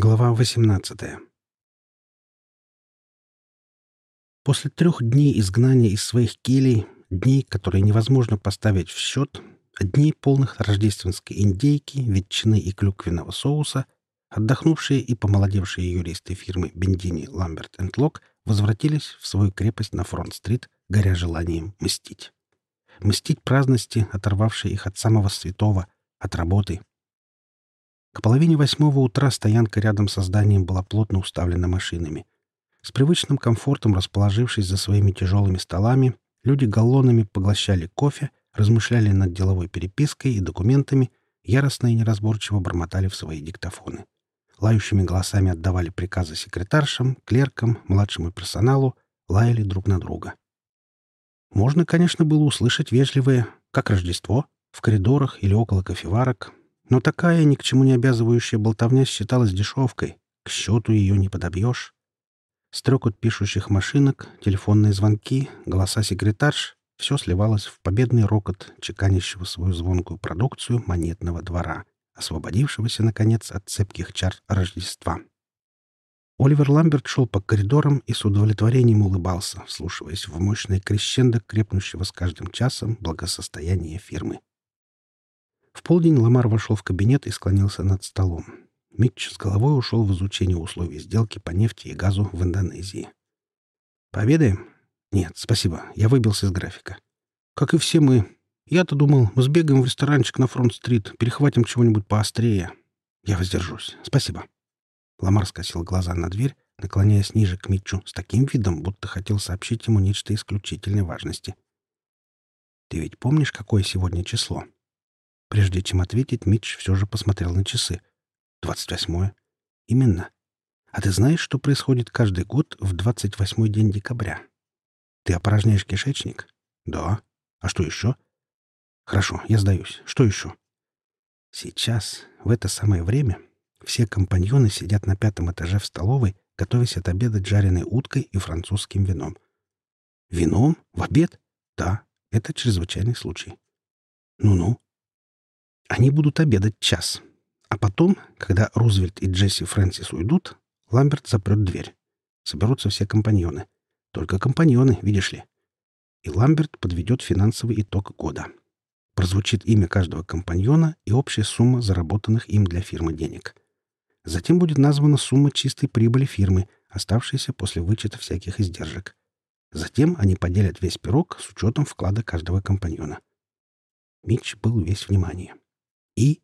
Глава 18 После трех дней изгнания из своих келей, дней, которые невозможно поставить в счет, дней полных рождественской индейки, ветчины и клюквенного соуса, отдохнувшие и помолодевшие юристы фирмы Бендини Ламберт энд Лок возвратились в свою крепость на Фронт-стрит, горя желанием мстить. Мстить праздности, оторвавшей их от самого святого, от работы, к половине восьмого утра стоянка рядом со зданием была плотно уставлена машинами. С привычным комфортом расположившись за своими тяжелыми столами, люди галлонами поглощали кофе, размышляли над деловой перепиской и документами, яростно и неразборчиво бормотали в свои диктофоны. Лающими голосами отдавали приказы секретаршам, клеркам, младшему персоналу, лаяли друг на друга. Можно, конечно, было услышать вежливые «как Рождество» в коридорах или около кофеварок, но такая ни к чему не обязывающая болтовня считалась дешевкой. К счету ее не подобьешь. Стрекот пишущих машинок, телефонные звонки, голоса секретарш — все сливалось в победный рокот, чеканящего свою звонкую продукцию монетного двора, освободившегося, наконец, от цепких чар Рождества. Оливер Ламберт шел по коридорам и с удовлетворением улыбался, вслушиваясь в мощное крещендо, крепнущего с каждым часом благосостояние фирмы. В полдень Ламар вошел в кабинет и склонился над столом. Митч с головой ушел в изучение условий сделки по нефти и газу в Индонезии. «Пообедаем?» «Нет, спасибо. Я выбился из графика». «Как и все мы. Я-то думал, мы сбегаем в ресторанчик на Фронт-стрит, перехватим чего-нибудь поострее. Я воздержусь. Спасибо». Ламар скосил глаза на дверь, наклоняясь ниже к Митчу с таким видом, будто хотел сообщить ему нечто исключительной важности. «Ты ведь помнишь, какое сегодня число?» Прежде чем ответить, Митч все же посмотрел на часы. «Двадцать восьмое». «Именно. А ты знаешь, что происходит каждый год в двадцать восьмой день декабря?» «Ты опорожняешь кишечник?» «Да. А что еще?» «Хорошо, я сдаюсь. Что еще?» «Сейчас, в это самое время, все компаньоны сидят на пятом этаже в столовой, готовясь отобедать жареной уткой и французским вином». «Вином? В обед?» «Да, это чрезвычайный случай». «Ну-ну. Они будут обедать час. А потом, когда Рузвельт и Джесси Фрэнсис уйдут, Ламберт запрет дверь. Соберутся все компаньоны. Только компаньоны, видишь ли. И Ламберт подведет финансовый итог года. Прозвучит имя каждого компаньона и общая сумма заработанных им для фирмы денег. Затем будет названа сумма чистой прибыли фирмы, оставшейся после вычета всяких издержек. Затем они поделят весь пирог с учетом вклада каждого компаньона. Митч был весь внимание. И...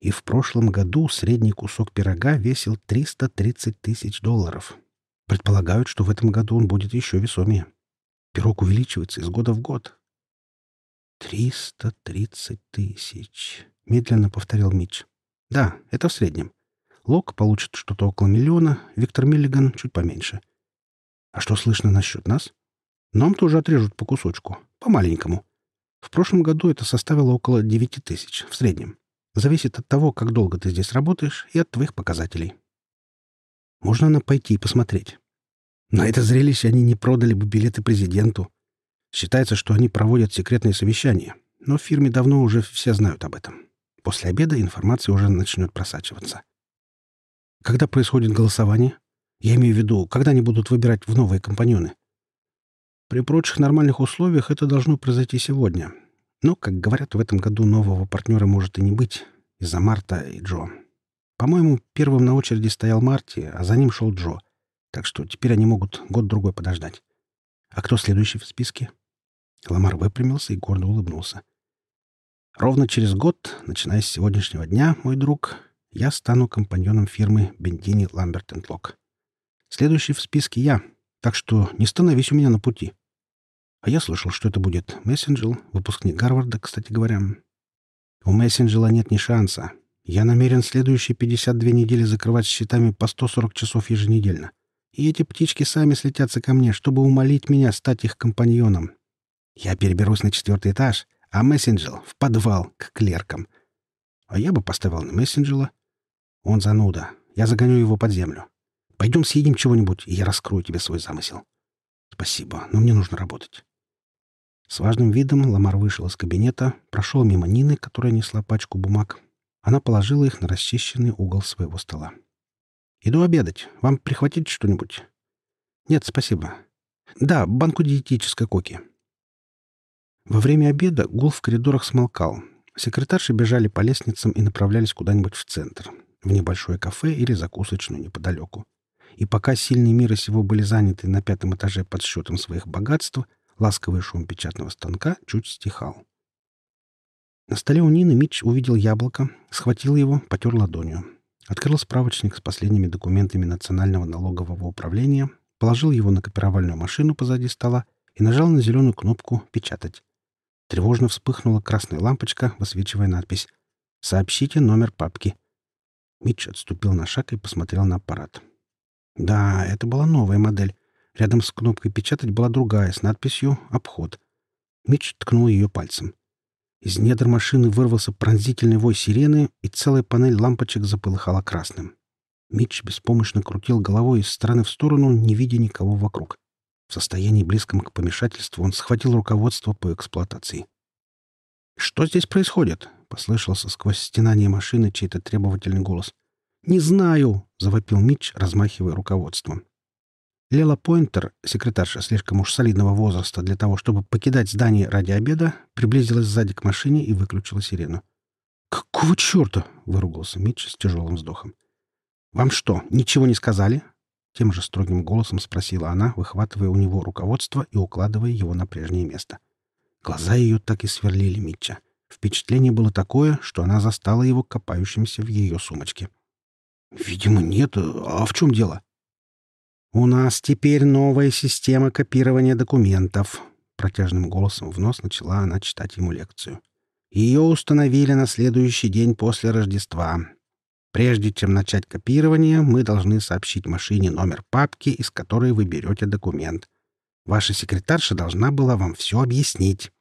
И в прошлом году средний кусок пирога весил 330 тысяч долларов. Предполагают, что в этом году он будет еще весомее. Пирог увеличивается из года в год. «Триста тридцать тысяч», — медленно повторил Митч. «Да, это в среднем. Лок получит что-то около миллиона, Виктор Миллиган чуть поменьше. А что слышно насчет нас? Нам тоже отрежут по кусочку, по маленькому. В прошлом году это составило около 9 тысяч в среднем. Зависит от того, как долго ты здесь работаешь, и от твоих показателей. Можно нам пойти и посмотреть. На это зрелище они не продали бы билеты президенту. Считается, что они проводят секретные совещания, но в фирме давно уже все знают об этом. После обеда информация уже начнет просачиваться. Когда происходит голосование? Я имею в виду, когда они будут выбирать в новые компаньоны. При прочих нормальных условиях это должно произойти сегодня. Но, как говорят, в этом году нового партнера может и не быть из-за Марта и Джо. По-моему, первым на очереди стоял Марти, а за ним шел Джо. Так что теперь они могут год-другой подождать. А кто следующий в списке? Ламар выпрямился и гордо улыбнулся. Ровно через год, начиная с сегодняшнего дня, мой друг, я стану компаньоном фирмы Бендини Ламберт Лок. Следующий в списке я — так что не становись у меня на пути. А я слышал, что это будет Мессенджел, выпускник Гарварда, кстати говоря. У Мессенджела нет ни шанса. Я намерен следующие 52 недели закрывать счетами по 140 часов еженедельно. И эти птички сами слетятся ко мне, чтобы умолить меня стать их компаньоном. Я переберусь на четвертый этаж, а Мессенджел — в подвал, к клеркам. А я бы поставил на Мессенджела. Он зануда. Я загоню его под землю. Пойдем съедим чего-нибудь, и я раскрою тебе свой замысел. Спасибо, но мне нужно работать. С важным видом Ламар вышел из кабинета, прошел мимо Нины, которая несла пачку бумаг. Она положила их на расчищенный угол своего стола. «Иду обедать. Вам прихватить что-нибудь?» «Нет, спасибо. Да, банку диетической коки». Во время обеда гул в коридорах смолкал. Секретарши бежали по лестницам и направлялись куда-нибудь в центр, в небольшое кафе или закусочную неподалеку. И пока сильные мира сего были заняты на пятом этаже подсчетом своих богатств, ласковый шум печатного станка чуть стихал. На столе у Нины Митч увидел яблоко, схватил его, потер ладонью. Открыл справочник с последними документами Национального налогового управления, положил его на копировальную машину позади стола и нажал на зеленую кнопку «Печатать». Тревожно вспыхнула красная лампочка, высвечивая надпись «Сообщите номер папки». Митч отступил на шаг и посмотрел на аппарат. Да, это была новая модель. Рядом с кнопкой «Печатать» была другая с надписью «Обход». Митч ткнул ее пальцем. Из недр машины вырвался пронзительный вой сирены, и целая панель лампочек заполыхала красным. Митч беспомощно крутил головой из стороны в сторону, не видя никого вокруг. В состоянии близком к помешательству он схватил руководство по эксплуатации. «Что здесь происходит?» — послышался сквозь стенание машины чей-то требовательный голос. «Не знаю!» — завопил Митч, размахивая руководством. Лела Пойнтер, секретарша слишком уж солидного возраста для того, чтобы покидать здание ради обеда, приблизилась сзади к машине и выключила сирену. «Какого черта?» — выругался Митч с тяжелым вздохом. «Вам что, ничего не сказали?» Тем же строгим голосом спросила она, выхватывая у него руководство и укладывая его на прежнее место. Глаза ее так и сверлили Митча. Впечатление было такое, что она застала его копающимся в ее сумочке. «Видимо, нет. А в чем дело?» «У нас теперь новая система копирования документов», — протяжным голосом в нос начала она читать ему лекцию. «Ее установили на следующий день после Рождества. Прежде чем начать копирование, мы должны сообщить машине номер папки, из которой вы берете документ. Ваша секретарша должна была вам все объяснить».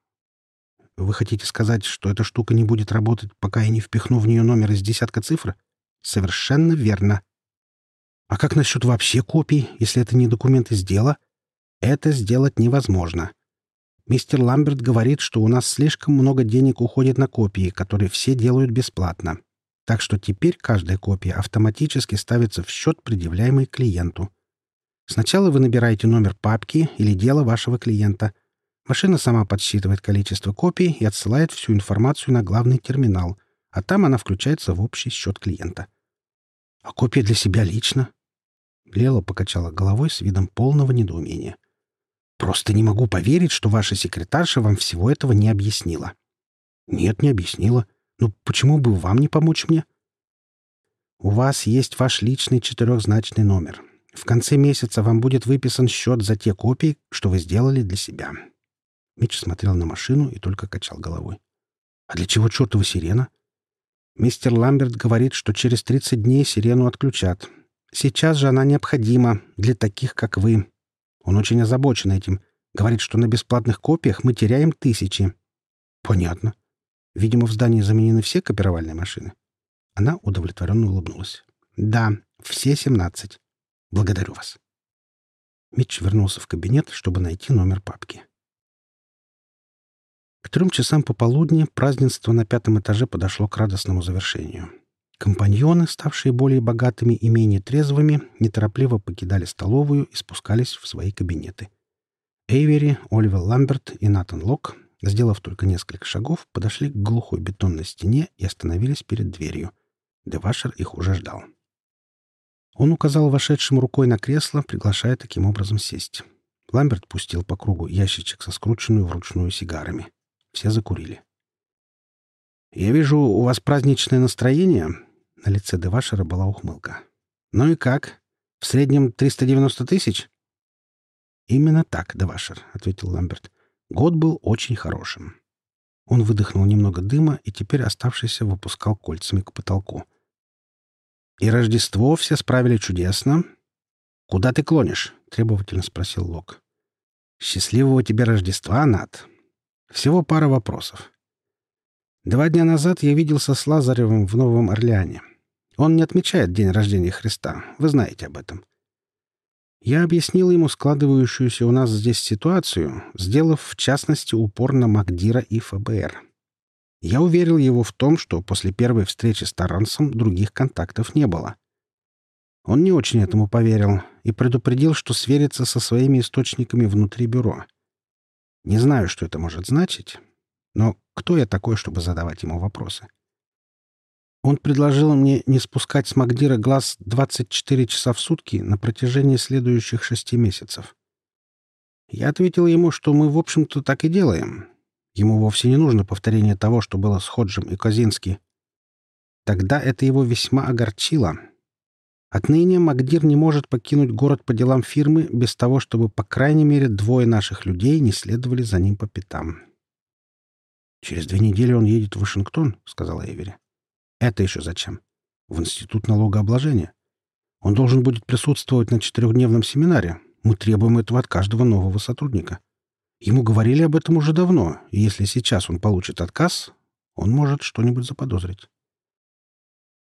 «Вы хотите сказать, что эта штука не будет работать, пока я не впихну в нее номер из десятка цифр?» «Совершенно верно», а как насчет вообще копий, если это не документ из дела? Это сделать невозможно. Мистер Ламберт говорит, что у нас слишком много денег уходит на копии, которые все делают бесплатно. Так что теперь каждая копия автоматически ставится в счет, предъявляемый клиенту. Сначала вы набираете номер папки или дела вашего клиента. Машина сама подсчитывает количество копий и отсылает всю информацию на главный терминал, а там она включается в общий счет клиента. А копия для себя лично? Лела покачала головой с видом полного недоумения. «Просто не могу поверить, что ваша секретарша вам всего этого не объяснила». «Нет, не объяснила. Ну почему бы вам не помочь мне?» «У вас есть ваш личный четырехзначный номер. В конце месяца вам будет выписан счет за те копии, что вы сделали для себя». Митч смотрел на машину и только качал головой. «А для чего чертова сирена?» «Мистер Ламберт говорит, что через 30 дней сирену отключат, Сейчас же она необходима для таких, как вы. Он очень озабочен этим. Говорит, что на бесплатных копиях мы теряем тысячи. Понятно. Видимо, в здании заменены все копировальные машины. Она удовлетворенно улыбнулась. Да, все семнадцать. Благодарю вас. Митч вернулся в кабинет, чтобы найти номер папки. К трем часам пополудни празднество на пятом этаже подошло к радостному завершению. Компаньоны, ставшие более богатыми и менее трезвыми, неторопливо покидали столовую и спускались в свои кабинеты. Эйвери, Оливер Ламберт и Натан Лок, сделав только несколько шагов, подошли к глухой бетонной стене и остановились перед дверью. Девашер их уже ждал. Он указал вошедшим рукой на кресло, приглашая таким образом сесть. Ламберт пустил по кругу ящичек со скрученную вручную сигарами. Все закурили. «Я вижу, у вас праздничное настроение?» На лице Девашера была ухмылка. «Ну и как? В среднем 390 тысяч?» «Именно так, Девашер», — ответил Ламберт. «Год был очень хорошим». Он выдохнул немного дыма и теперь оставшийся выпускал кольцами к потолку. «И Рождество все справили чудесно. Куда ты клонишь?» — требовательно спросил Лок. «Счастливого тебе Рождества, Над. Всего пара вопросов. Два дня назад я виделся с Лазаревым в Новом Орлеане. Он не отмечает день рождения Христа. Вы знаете об этом. Я объяснил ему складывающуюся у нас здесь ситуацию, сделав, в частности, упор на Магдира и ФБР. Я уверил его в том, что после первой встречи с Тарансом других контактов не было. Он не очень этому поверил и предупредил, что сверится со своими источниками внутри бюро. Не знаю, что это может значить, но кто я такой, чтобы задавать ему вопросы? Он предложил мне не спускать с Магдира глаз 24 часа в сутки на протяжении следующих шести месяцев. Я ответил ему, что мы, в общем-то, так и делаем. Ему вовсе не нужно повторение того, что было с Ходжем и Козински. Тогда это его весьма огорчило. Отныне Магдир не может покинуть город по делам фирмы без того, чтобы, по крайней мере, двое наших людей не следовали за ним по пятам. «Через две недели он едет в Вашингтон», — сказала Эвери. «Это еще зачем? В Институт налогообложения. Он должен будет присутствовать на четырехдневном семинаре, мы требуем этого от каждого нового сотрудника. Ему говорили об этом уже давно, и если сейчас он получит отказ, он может что-нибудь заподозрить.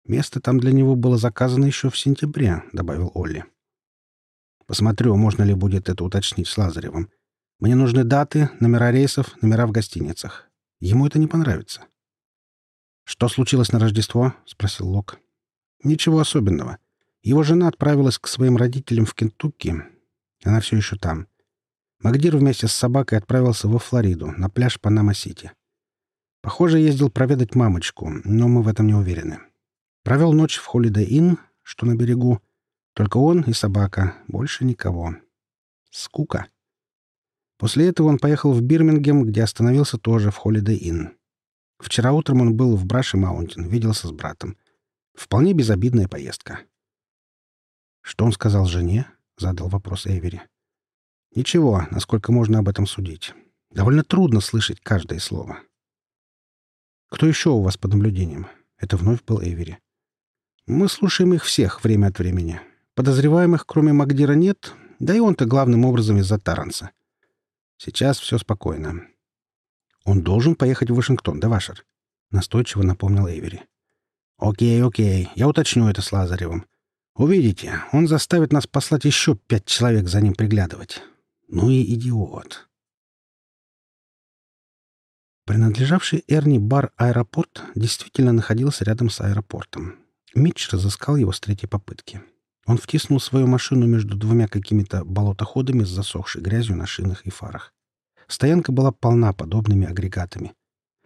Место там для него было заказано еще в сентябре, — добавил Олли. Посмотрю, можно ли будет это уточнить с Лазаревым. Мне нужны даты, номера рейсов, номера в гостиницах. Ему это не понравится. «Что случилось на Рождество?» — спросил Лок. «Ничего особенного. Его жена отправилась к своим родителям в Кентукки, она все еще там. Макдир вместе с собакой отправился во Флориду, на пляж Панама-Сити. Похоже, ездил проведать мамочку, но мы в этом не уверены. Провел ночь в Inn, что на берегу. Только он и собака, больше никого. Скука. После этого он поехал в Бирмингем, где остановился тоже в Inn. Вчера утром он был в Браше Маунтин, виделся с братом. Вполне безобидная поездка. Что он сказал жене? — задал вопрос Эвери. «Ничего, насколько можно об этом судить. Довольно трудно слышать каждое слово». «Кто еще у вас под наблюдением?» Это вновь был Эвери. «Мы слушаем их всех время от времени. Подозреваемых, кроме Магдира, нет, да и он-то главным образом из-за Таранса. Сейчас все спокойно. Он должен поехать в Вашингтон, да, Вашер?» Настойчиво напомнил Эвери. «Окей, окей, я уточню это с Лазаревым. Увидите, он заставит нас послать еще пять человек за ним приглядывать. Ну и идиот. Принадлежавший Эрни бар «Аэропорт» действительно находился рядом с аэропортом. Митч разыскал его с третьей попытки. Он втиснул свою машину между двумя какими-то болотоходами с засохшей грязью на шинах и фарах. Стоянка была полна подобными агрегатами.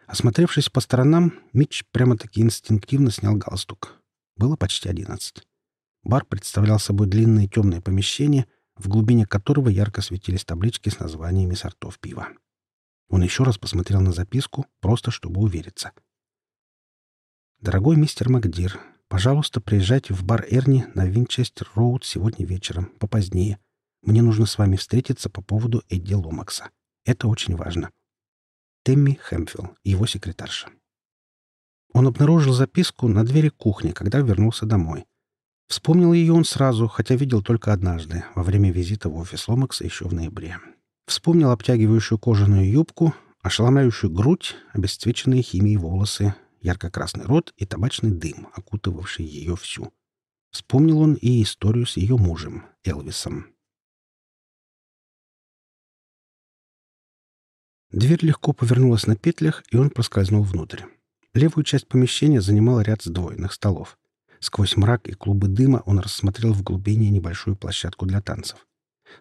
Осмотревшись по сторонам, Митч прямо-таки инстинктивно снял галстук. Было почти одиннадцать. Бар представлял собой длинное темное помещение, в глубине которого ярко светились таблички с названиями сортов пива. Он еще раз посмотрел на записку, просто чтобы увериться. «Дорогой мистер Макдир, пожалуйста, приезжайте в бар Эрни на Винчестер-Роуд сегодня вечером, попозднее. Мне нужно с вами встретиться по поводу Эдди Ломакса. Это очень важно. Тэмми Хэмфилл, его секретарша». Он обнаружил записку на двери кухни, когда вернулся домой. Вспомнил ее он сразу, хотя видел только однажды, во время визита в офис Ломакса еще в ноябре. Вспомнил обтягивающую кожаную юбку, ошеломляющую грудь, обесцвеченные химией волосы, ярко-красный рот и табачный дым, окутывавший ее всю. Вспомнил он и историю с ее мужем, Элвисом. Дверь легко повернулась на петлях, и он проскользнул внутрь. Левую часть помещения занимал ряд сдвоенных столов. Сквозь мрак и клубы дыма он рассмотрел в глубине небольшую площадку для танцев.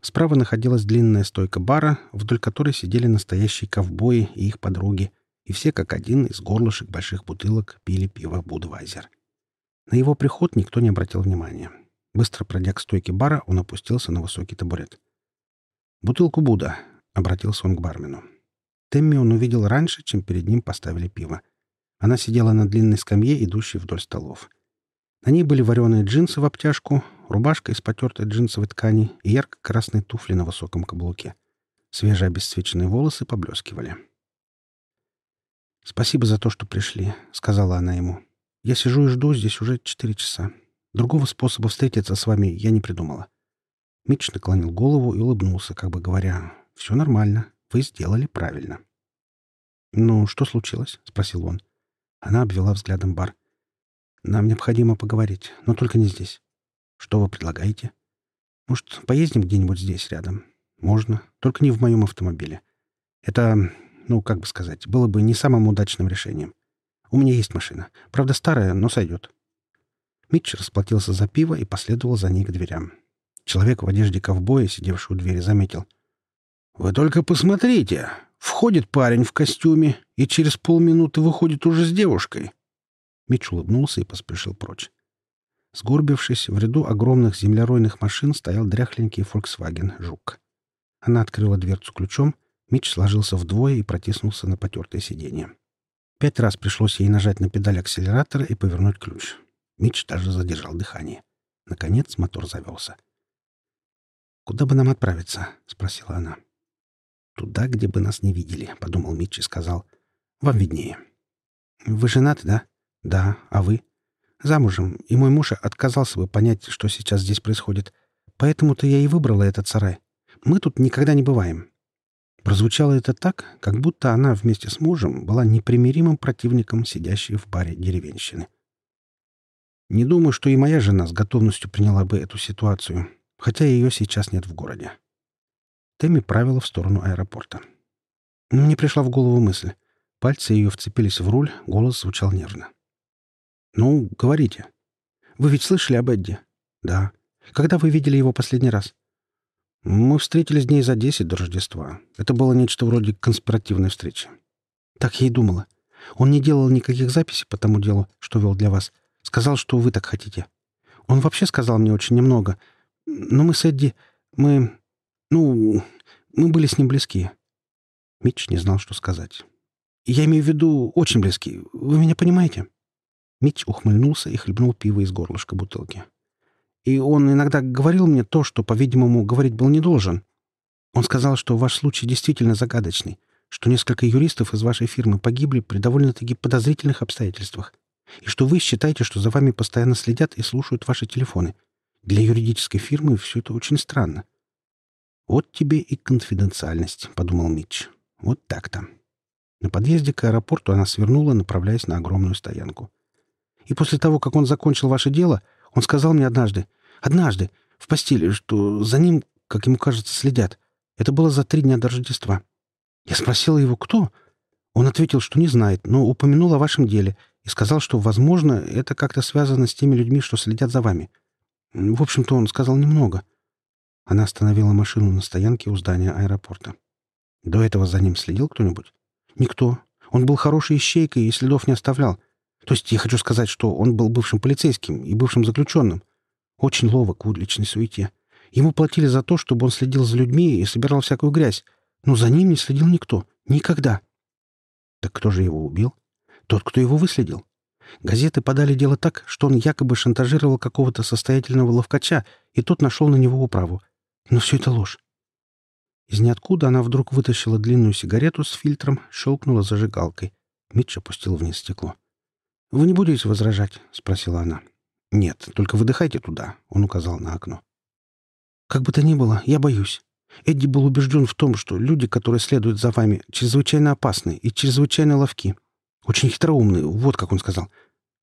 Справа находилась длинная стойка бара, вдоль которой сидели настоящие ковбои и их подруги, и все как один из горлышек больших бутылок пили пиво «Будвайзер». На его приход никто не обратил внимания. Быстро пройдя к стойке бара, он опустился на высокий табурет. «Бутылку Буда», — обратился он к бармену. Темми он увидел раньше, чем перед ним поставили пиво. Она сидела на длинной скамье, идущей вдоль столов. На ней были вареные джинсы в обтяжку, рубашка из потертой джинсовой ткани и ярко-красные туфли на высоком каблуке. Свежие обесцвеченные волосы поблескивали. «Спасибо за то, что пришли», — сказала она ему. «Я сижу и жду здесь уже четыре часа. Другого способа встретиться с вами я не придумала». Митч наклонил голову и улыбнулся, как бы говоря, «Все нормально. Вы сделали правильно». «Ну, что случилось?» — спросил он. Она обвела взглядом бар. Нам необходимо поговорить, но только не здесь. Что вы предлагаете? Может, поездим где-нибудь здесь рядом? Можно, только не в моем автомобиле. Это, ну, как бы сказать, было бы не самым удачным решением. У меня есть машина. Правда, старая, но сойдет. Митч расплатился за пиво и последовал за ней к дверям. Человек в одежде ковбоя, сидевший у двери, заметил. «Вы только посмотрите! Входит парень в костюме и через полминуты выходит уже с девушкой!» Митч улыбнулся и поспешил прочь. Сгорбившись, в ряду огромных землеройных машин стоял дряхленький Volkswagen «Жук». Она открыла дверцу ключом, Митч сложился вдвое и протиснулся на потертое сиденье. Пять раз пришлось ей нажать на педаль акселератора и повернуть ключ. Митч даже задержал дыхание. Наконец мотор завелся. «Куда бы нам отправиться?» — спросила она. «Туда, где бы нас не видели», — подумал Митч и сказал. «Вам виднее». «Вы женаты, да?» «Да. А вы?» «Замужем, и мой муж отказался бы понять, что сейчас здесь происходит. Поэтому-то я и выбрала этот сарай. Мы тут никогда не бываем». Прозвучало это так, как будто она вместе с мужем была непримиримым противником, сидящей в баре деревенщины. Не думаю, что и моя жена с готовностью приняла бы эту ситуацию, хотя ее сейчас нет в городе. Тэмми правила в сторону аэропорта. Мне пришла в голову мысль. Пальцы ее вцепились в руль, голос звучал нервно. «Ну, говорите. Вы ведь слышали об Эдди?» «Да. Когда вы видели его последний раз?» «Мы встретились дней за десять до Рождества. Это было нечто вроде конспиративной встречи». «Так я и думала. Он не делал никаких записей по тому делу, что вел для вас, Сказал, что вы так хотите. Он вообще сказал мне очень немного. Но мы с Эдди... Мы... Ну, мы были с ним близки. Митч не знал, что сказать. Я имею в виду очень близки. Вы меня понимаете? Митч ухмыльнулся и хлебнул пиво из горлышка бутылки. И он иногда говорил мне то, что, по-видимому, говорить был не должен. Он сказал, что ваш случай действительно загадочный, что несколько юристов из вашей фирмы погибли при довольно-таки подозрительных обстоятельствах и что вы считаете, что за вами постоянно следят и слушают ваши телефоны. Для юридической фирмы все это очень странно. «Вот тебе и конфиденциальность», — подумал Митч. «Вот так-то». На подъезде к аэропорту она свернула, направляясь на огромную стоянку. «И после того, как он закончил ваше дело, он сказал мне однажды, однажды, в постели, что за ним, как ему кажется, следят. Это было за три дня до Рождества. Я спросила его, кто? Он ответил, что не знает, но упомянул о вашем деле и сказал, что, возможно, это как-то связано с теми людьми, что следят за вами. В общем-то, он сказал немного. Она остановила машину на стоянке у здания аэропорта. До этого за ним следил кто-нибудь? Никто. Он был хорошей ищейкой и следов не оставлял. То есть я хочу сказать, что он был бывшим полицейским и бывшим заключенным. Очень ловок в уличной суете. Ему платили за то, чтобы он следил за людьми и собирал всякую грязь. Но за ним не следил никто. Никогда. Так кто же его убил? Тот, кто его выследил. Газеты подали дело так, что он якобы шантажировал какого-то состоятельного ловкача, и тот нашел на него управу. Но все это ложь. Из ниоткуда она вдруг вытащила длинную сигарету с фильтром, щелкнула зажигалкой. Митч опустил вниз стекло. «Вы не будете возражать?» — спросила она. «Нет, только выдыхайте туда», — он указал на окно. «Как бы то ни было, я боюсь. Эдди был убежден в том, что люди, которые следуют за вами, чрезвычайно опасны и чрезвычайно ловки. Очень хитроумный, вот как он сказал.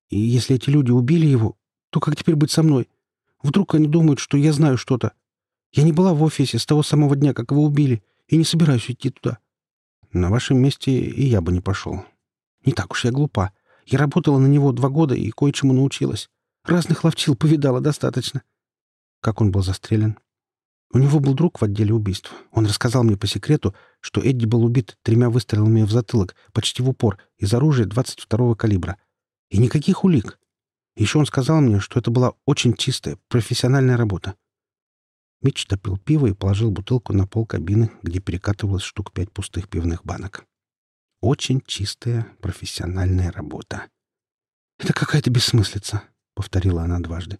И если эти люди убили его, то как теперь быть со мной? Вдруг они думают, что я знаю что-то. Я не была в офисе с того самого дня, как его убили, и не собираюсь идти туда. На вашем месте и я бы не пошел. Не так уж я глупа. Я работала на него два года и кое-чему научилась. Разных ловчил повидала достаточно. Как он был застрелен? У него был друг в отделе убийств. Он рассказал мне по секрету, что Эдди был убит тремя выстрелами в затылок, почти в упор, из оружия 22-го калибра. И никаких улик. Еще он сказал мне, что это была очень чистая, профессиональная работа. Митч допил пиво и положил бутылку на пол кабины, где перекатывалось штук пять пустых пивных банок. Очень чистая, профессиональная работа. «Это какая-то бессмыслица», — повторила она дважды.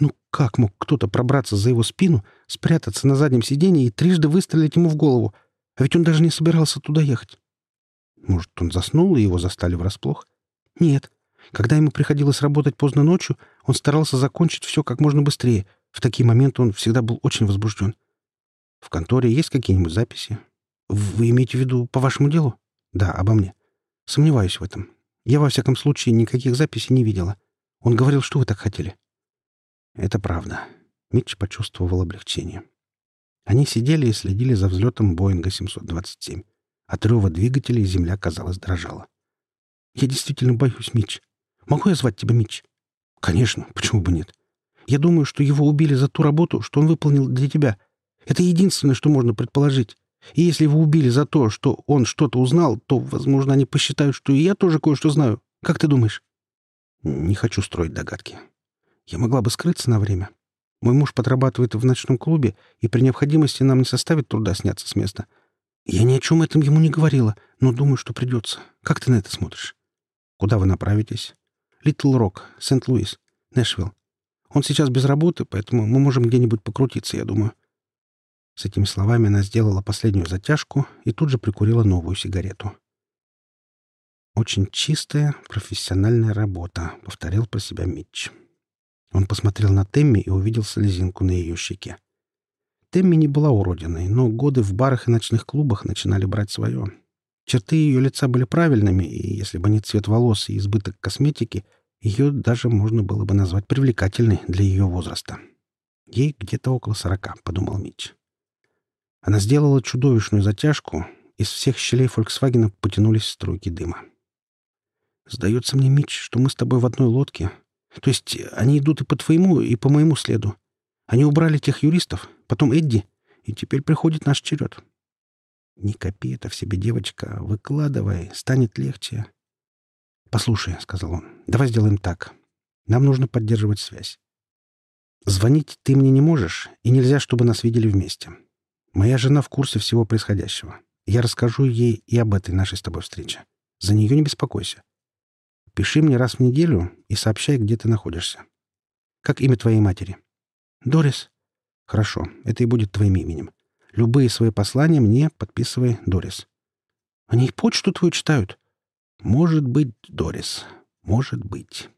Ну как мог кто-то пробраться за его спину, спрятаться на заднем сиденье и трижды выстрелить ему в голову? А ведь он даже не собирался туда ехать. Может, он заснул, и его застали врасплох? Нет. Когда ему приходилось работать поздно ночью, он старался закончить все как можно быстрее. В такие моменты он всегда был очень возбужден. В конторе есть какие-нибудь записи? Вы имеете в виду по вашему делу? Да, обо мне. Сомневаюсь в этом. Я, во всяком случае, никаких записей не видела. Он говорил, что вы так хотели. Это правда. Митч почувствовал облегчение. Они сидели и следили за взлетом Боинга 727. От рева двигателей земля, казалось, дрожала. «Я действительно боюсь, Митч. Могу я звать тебя Митч?» Конечно, почему бы нет? Я думаю, что его убили за ту работу, что он выполнил для тебя. Это единственное, что можно предположить. И если его убили за то, что он что-то узнал, то, возможно, они посчитают, что и я тоже кое-что знаю. Как ты думаешь? Не хочу строить догадки. Я могла бы скрыться на время. Мой муж подрабатывает в ночном клубе, и при необходимости нам не составит труда сняться с места. Я ни о чем этом ему не говорила, но думаю, что придется. Как ты на это смотришь? Куда вы направитесь? Литл Рок, Сент-Луис, Нэшвилл. Он сейчас без работы, поэтому мы можем где-нибудь покрутиться, я думаю. С этими словами она сделала последнюю затяжку и тут же прикурила новую сигарету. «Очень чистая, профессиональная работа», — повторил про себя Митч. Он посмотрел на Темми и увидел слезинку на ее щеке. Темми не была уродиной, но годы в барах и ночных клубах начинали брать свое. Черты ее лица были правильными, и если бы не цвет волос и избыток косметики, ее даже можно было бы назвать привлекательной для ее возраста. «Ей где-то около сорока», — подумал Митч. Она сделала чудовищную затяжку, из всех щелей «Фольксвагена» потянулись струйки дыма. «Сдается мне, Митч, что мы с тобой в одной лодке. То есть они идут и по твоему, и по моему следу. Они убрали тех юристов, потом Эдди, и теперь приходит наш черед. Не копи это в себе, девочка. Выкладывай, станет легче. «Послушай», — сказал он, — «давай сделаем так. Нам нужно поддерживать связь. Звонить ты мне не можешь, и нельзя, чтобы нас видели вместе. Моя жена в курсе всего происходящего. Я расскажу ей и об этой нашей с тобой встрече. За нее не беспокойся. Пиши мне раз в неделю и сообщай, где ты находишься. Как имя твоей матери?» «Дорис». «Хорошо, это и будет твоим именем. Любые свои послания мне подписывай Дорис. Они почту твою читают. Может быть, Дорис, может быть.